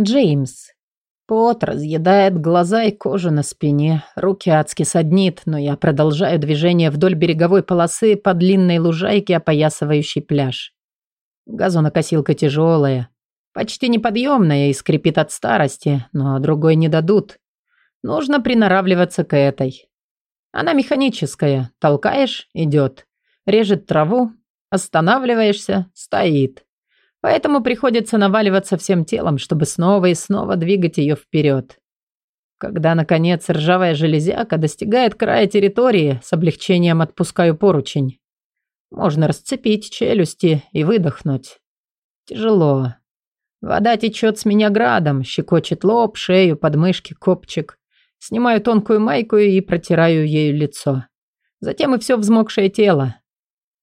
Джеймс. Пот разъедает глаза и кожу на спине. Руки адски саднит, но я продолжаю движение вдоль береговой полосы по длинной лужайке, опоясывающей пляж. Газонокосилка тяжелая, почти неподъемная и скрипит от старости, но другой не дадут. Нужно приноравливаться к этой. Она механическая. Толкаешь – идет. Режет траву, останавливаешься – стоит. Поэтому приходится наваливаться всем телом, чтобы снова и снова двигать ее вперед. Когда, наконец, ржавая железяка достигает края территории, с облегчением отпускаю поручень. Можно расцепить челюсти и выдохнуть. Тяжело. Вода течет с меня градом, щекочет лоб, шею, подмышки, копчик. Снимаю тонкую майку и протираю ею лицо. Затем и все взмокшее тело.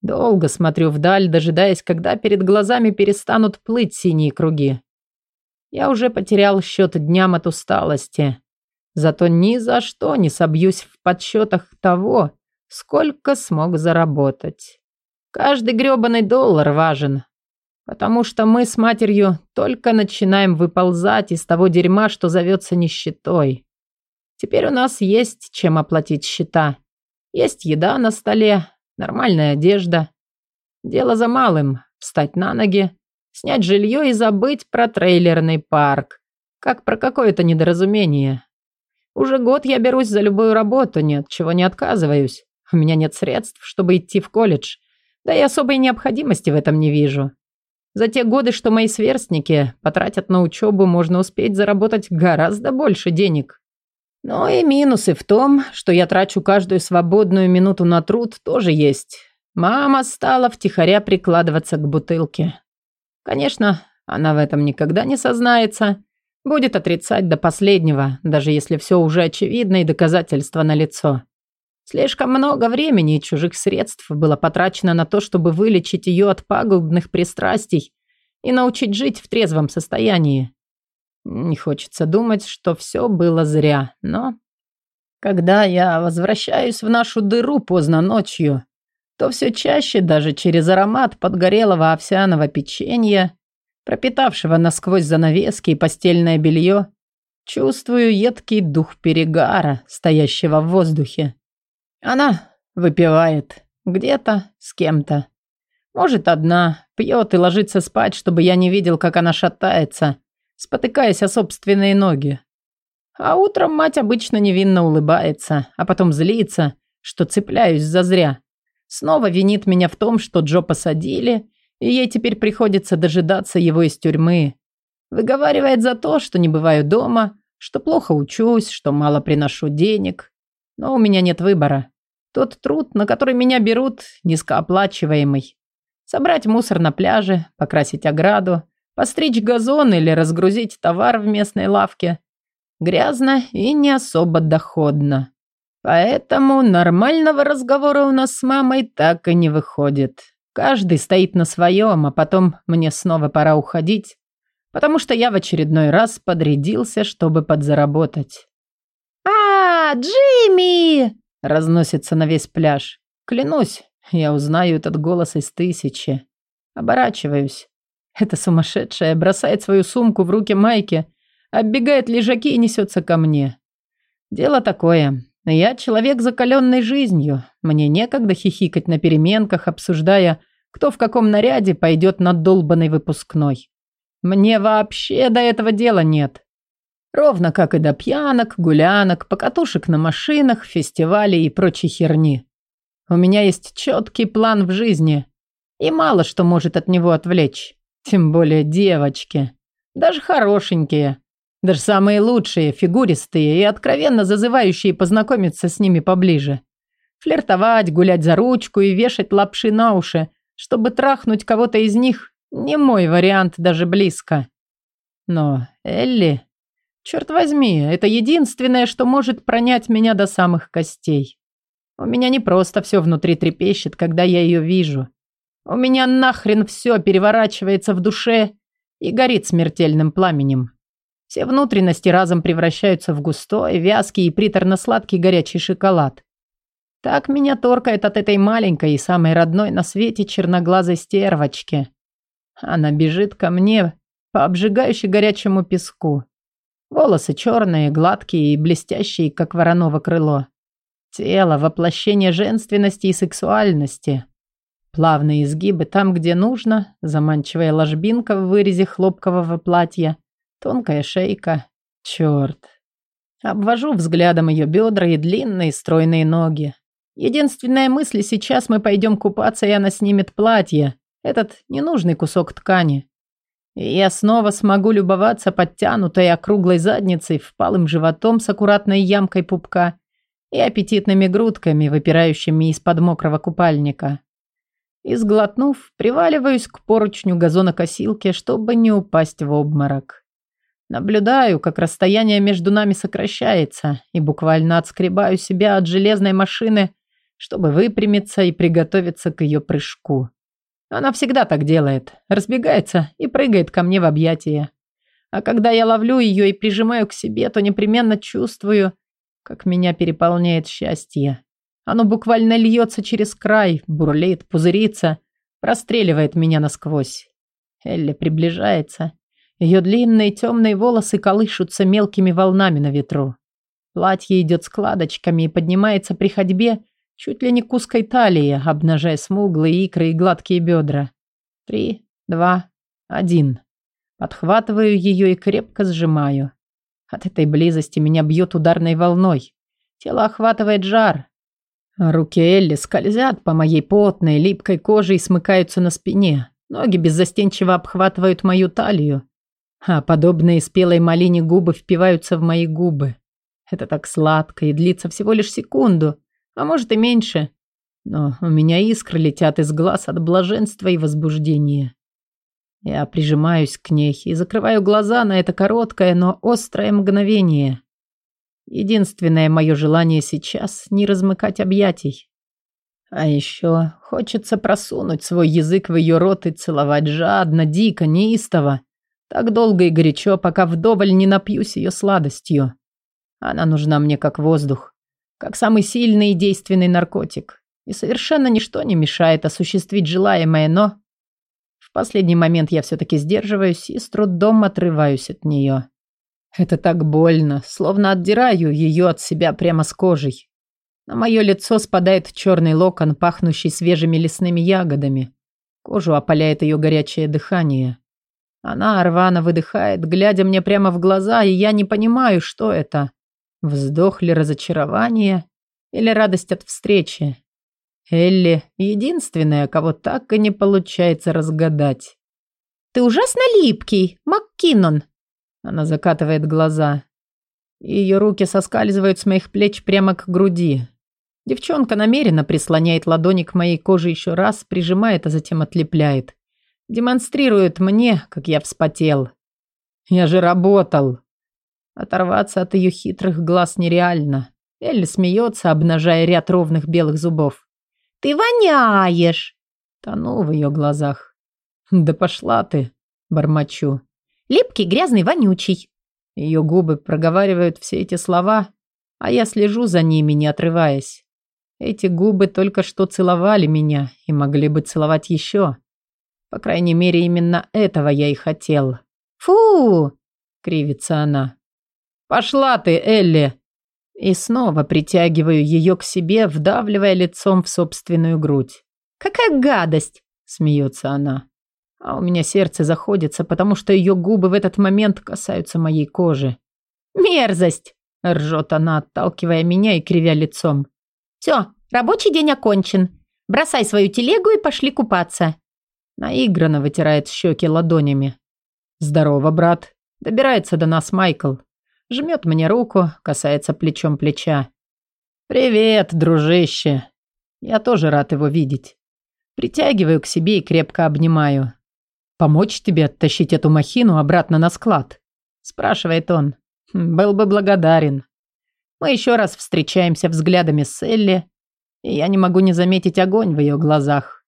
Долго смотрю вдаль, дожидаясь, когда перед глазами перестанут плыть синие круги. Я уже потерял счет дням от усталости. Зато ни за что не собьюсь в подсчетах того, сколько смог заработать. Каждый грёбаный доллар важен. Потому что мы с матерью только начинаем выползать из того дерьма, что зовется нищетой. Теперь у нас есть чем оплатить счета. Есть еда на столе, нормальная одежда. Дело за малым – встать на ноги, снять жилье и забыть про трейлерный парк. Как про какое-то недоразумение. Уже год я берусь за любую работу, ни от чего не отказываюсь. У меня нет средств, чтобы идти в колледж. Да и особой необходимости в этом не вижу. За те годы, что мои сверстники потратят на учебу, можно успеть заработать гораздо больше денег. Но и минусы в том, что я трачу каждую свободную минуту на труд, тоже есть. Мама стала втихаря прикладываться к бутылке. Конечно, она в этом никогда не сознается. Будет отрицать до последнего, даже если все уже очевидно и доказательства налицо. Слишком много времени и чужих средств было потрачено на то, чтобы вылечить ее от пагубных пристрастий и научить жить в трезвом состоянии. Не хочется думать, что все было зря, но... Когда я возвращаюсь в нашу дыру поздно ночью, то все чаще даже через аромат подгорелого овсяного печенья, пропитавшего насквозь занавески и постельное белье, чувствую едкий дух перегара, стоящего в воздухе. Она выпивает где-то с кем-то. Может, одна, пьет и ложится спать, чтобы я не видел, как она шатается, спотыкаясь о собственные ноги. А утром мать обычно невинно улыбается, а потом злится, что цепляюсь зазря. Снова винит меня в том, что Джо посадили, и ей теперь приходится дожидаться его из тюрьмы. Выговаривает за то, что не бываю дома, что плохо учусь, что мало приношу денег. Но у меня нет выбора. Тот труд, на который меня берут, низкооплачиваемый. Собрать мусор на пляже, покрасить ограду, Постричь газон или разгрузить товар в местной лавке. Грязно и не особо доходно. Поэтому нормального разговора у нас с мамой так и не выходит. Каждый стоит на своем, а потом мне снова пора уходить, потому что я в очередной раз подрядился, чтобы подзаработать. «А, Джимми!» – разносится на весь пляж. Клянусь, я узнаю этот голос из тысячи. Оборачиваюсь. Эта сумасшедшая бросает свою сумку в руки Майки, оббегает лежаки и несется ко мне. Дело такое. Я человек, закаленный жизнью. Мне некогда хихикать на переменках, обсуждая, кто в каком наряде пойдет на долбанный выпускной. Мне вообще до этого дела нет. Ровно как и до пьянок, гулянок, покатушек на машинах, фестивалей и прочей херни. У меня есть четкий план в жизни, и мало что может от него отвлечь. Тем более девочки. Даже хорошенькие. Даже самые лучшие, фигуристые и откровенно зазывающие познакомиться с ними поближе. Флиртовать, гулять за ручку и вешать лапши на уши, чтобы трахнуть кого-то из них, не мой вариант даже близко. Но Элли, черт возьми, это единственное, что может пронять меня до самых костей. У меня не просто все внутри трепещет, когда я ее вижу. У меня нахрен все переворачивается в душе и горит смертельным пламенем. Все внутренности разом превращаются в густой, вязкий и приторно-сладкий горячий шоколад. Так меня торкает от этой маленькой и самой родной на свете черноглазой стервочки. Она бежит ко мне, по обжигающе горячему песку. Волосы черные, гладкие и блестящие, как вороново крыло. Тело – воплощение женственности и сексуальности. Плавные изгибы там, где нужно, заманчивая ложбинка в вырезе хлопкового платья, тонкая шейка. Черт. Обвожу взглядом ее бедра и длинные стройные ноги. Единственная мысль сейчас мы пойдем купаться, и она снимет платье. Этот ненужный кусок ткани. И я снова смогу любоваться подтянутой округлой задницей, впалым животом с аккуратной ямкой пупка и аппетитными грудками, выпирающими из-под мокрого купальника. И сглотнув, приваливаюсь к поручню газонокосилки, чтобы не упасть в обморок. Наблюдаю, как расстояние между нами сокращается, и буквально отскребаю себя от железной машины, чтобы выпрямиться и приготовиться к ее прыжку. Она всегда так делает, разбегается и прыгает ко мне в объятия. А когда я ловлю ее и прижимаю к себе, то непременно чувствую, как меня переполняет счастье. Оно буквально льется через край, бурлит, пузырится, простреливает меня насквозь. Элли приближается. Ее длинные темные волосы колышутся мелкими волнами на ветру. Платье идет складочками и поднимается при ходьбе чуть ли не к узкой талии, обнажая смуглые икры и гладкие бедра. Три, два, один. Подхватываю ее и крепко сжимаю. От этой близости меня бьет ударной волной. Тело охватывает жар. Руки Элли скользят по моей потной, липкой коже и смыкаются на спине. Ноги беззастенчиво обхватывают мою талию. А подобные спелой малине губы впиваются в мои губы. Это так сладко и длится всего лишь секунду, а может и меньше. Но у меня искры летят из глаз от блаженства и возбуждения. Я прижимаюсь к ней и закрываю глаза на это короткое, но острое мгновение. Единственное мое желание сейчас – не размыкать объятий. А еще хочется просунуть свой язык в ее рот и целовать жадно, дико, неистово. Так долго и горячо, пока вдоволь не напьюсь ее сладостью. Она нужна мне как воздух, как самый сильный и действенный наркотик. И совершенно ничто не мешает осуществить желаемое, но... В последний момент я все-таки сдерживаюсь и с трудом отрываюсь от нее. Это так больно, словно отдираю ее от себя прямо с кожей. На мое лицо спадает черный локон, пахнущий свежими лесными ягодами. Кожу опаляет ее горячее дыхание. Она рвано выдыхает, глядя мне прямо в глаза, и я не понимаю, что это. Вздох ли разочарование или радость от встречи? Элли – единственная, кого так и не получается разгадать. «Ты ужасно липкий, МакКиннон!» Она закатывает глаза. Ее руки соскальзывают с моих плеч прямо к груди. Девчонка намеренно прислоняет ладони к моей коже еще раз, прижимает, а затем отлепляет. Демонстрирует мне, как я вспотел. Я же работал. Оторваться от ее хитрых глаз нереально. Элли смеется, обнажая ряд ровных белых зубов. «Ты воняешь!» Тону в ее глазах. «Да пошла ты!» Бормочу. «Липкий, грязный, вонючий!» Ее губы проговаривают все эти слова, а я слежу за ними, не отрываясь. Эти губы только что целовали меня и могли бы целовать еще. По крайней мере, именно этого я и хотел. «Фу!» — кривится она. «Пошла ты, Элли!» И снова притягиваю ее к себе, вдавливая лицом в собственную грудь. «Какая гадость!» – смеется она. А у меня сердце заходится, потому что ее губы в этот момент касаются моей кожи. «Мерзость!» – ржет она, отталкивая меня и кривя лицом. «Все, рабочий день окончен. Бросай свою телегу и пошли купаться». Наигранно вытирает щеки ладонями. «Здорово, брат!» Добирается до нас Майкл. Жмет мне руку, касается плечом плеча. «Привет, дружище!» Я тоже рад его видеть. Притягиваю к себе и крепко обнимаю. «Помочь тебе оттащить эту махину обратно на склад?» Спрашивает он. «Хм, «Был бы благодарен». Мы еще раз встречаемся взглядами с Элли, и я не могу не заметить огонь в ее глазах.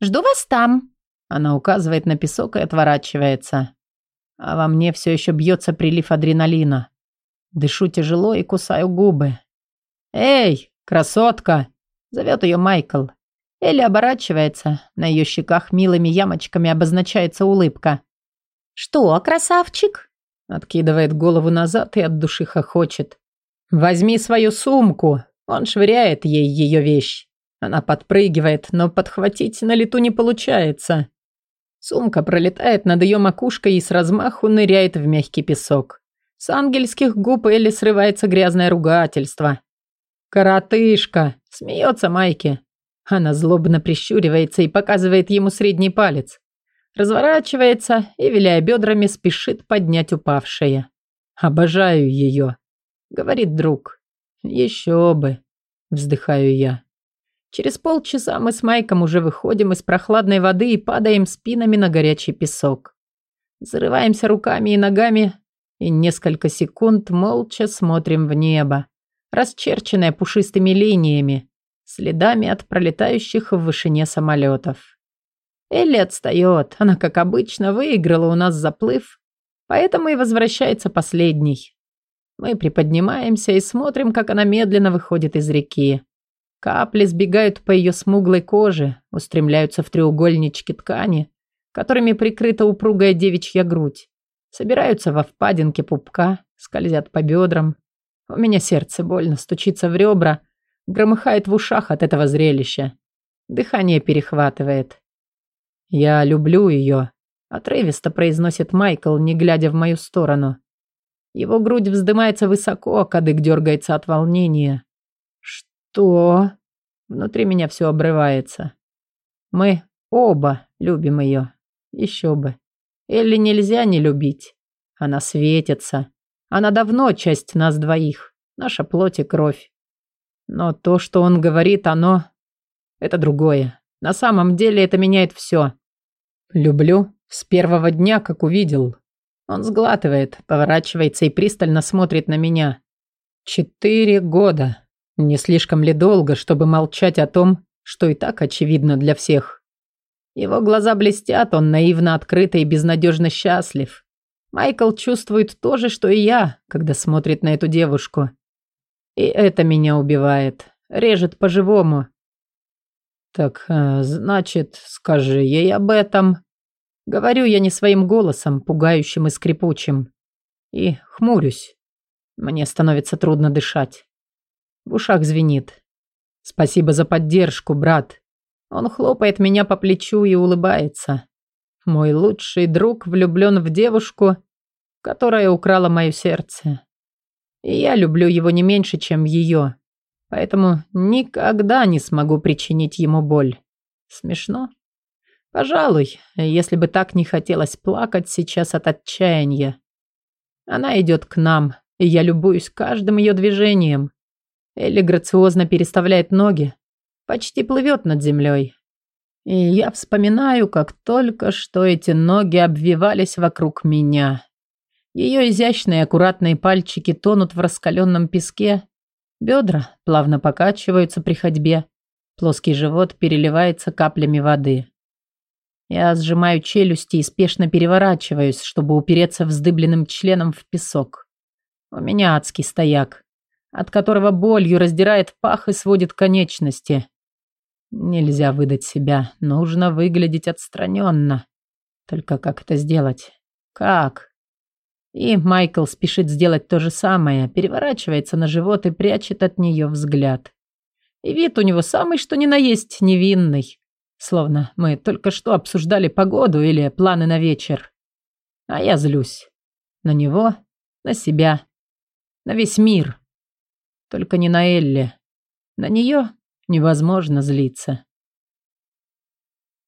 «Жду вас там!» Она указывает на песок и отворачивается. А во мне все еще бьется прилив адреналина. Дышу тяжело и кусаю губы. «Эй, красотка!» – зовет ее Майкл. Элли оборачивается. На ее щеках милыми ямочками обозначается улыбка. «Что, красавчик?» Откидывает голову назад и от души хохочет. «Возьми свою сумку!» Он швыряет ей ее вещь. Она подпрыгивает, но подхватить на лету не получается. Сумка пролетает над ее макушкой и с размаху ныряет в мягкий песок. С ангельских губ Элли срывается грязное ругательство. «Коротышка!» – смеется Майки. Она злобно прищуривается и показывает ему средний палец. Разворачивается и, виляя бедрами, спешит поднять упавшее. «Обожаю ее», — говорит друг. «Еще бы», — вздыхаю я. Через полчаса мы с Майком уже выходим из прохладной воды и падаем спинами на горячий песок. Зарываемся руками и ногами и несколько секунд молча смотрим в небо, расчерченное пушистыми линиями, следами от пролетающих в вышине самолетов. Элли отстает, она, как обычно, выиграла у нас заплыв, поэтому и возвращается последней. Мы приподнимаемся и смотрим, как она медленно выходит из реки. Капли сбегают по ее смуглой коже, устремляются в треугольнички ткани, которыми прикрыта упругая девичья грудь, собираются во впадинке пупка, скользят по бедрам. У меня сердце больно стучится в ребра, громыхает в ушах от этого зрелища. Дыхание перехватывает. «Я люблю ее», — отрывисто произносит Майкл, не глядя в мою сторону. Его грудь вздымается высоко, а кадык дергается от волнения. «Что?» Внутри меня все обрывается. Мы оба любим ее. Еще бы. Элли нельзя не любить. Она светится. Она давно часть нас двоих. Наша плоть и кровь. Но то, что он говорит, оно... Это другое. На самом деле это меняет все. Люблю с первого дня, как увидел. Он сглатывает, поворачивается и пристально смотрит на меня. Четыре года. Не слишком ли долго, чтобы молчать о том, что и так очевидно для всех? Его глаза блестят, он наивно открыто и безнадежно счастлив. Майкл чувствует то же, что и я, когда смотрит на эту девушку. И это меня убивает, режет по-живому. Так, э, значит, скажи ей об этом. Говорю я не своим голосом, пугающим и скрипучим. И хмурюсь. Мне становится трудно дышать. В ушах звенит. Спасибо за поддержку, брат. Он хлопает меня по плечу и улыбается. Мой лучший друг влюблен в девушку, которая украла мое сердце. Я люблю его не меньше, чем ее. Поэтому никогда не смогу причинить ему боль. Смешно? Пожалуй, если бы так не хотелось плакать сейчас от отчаяния. Она идет к нам, и я любуюсь каждым ее движением. Элли грациозно переставляет ноги, почти плывет над землей. И я вспоминаю, как только что эти ноги обвивались вокруг меня. Ее изящные аккуратные пальчики тонут в раскаленном песке, бедра плавно покачиваются при ходьбе, плоский живот переливается каплями воды. Я сжимаю челюсти и спешно переворачиваюсь, чтобы упереться вздыбленным членом в песок. У меня адский стояк от которого болью раздирает пах и сводит конечности. Нельзя выдать себя, нужно выглядеть отстраненно. Только как это сделать? Как? И Майкл спешит сделать то же самое, переворачивается на живот и прячет от нее взгляд. И вид у него самый что ни на есть невинный. Словно мы только что обсуждали погоду или планы на вечер. А я злюсь. На него, на себя, на весь мир. Только не на Элли. На нее невозможно злиться.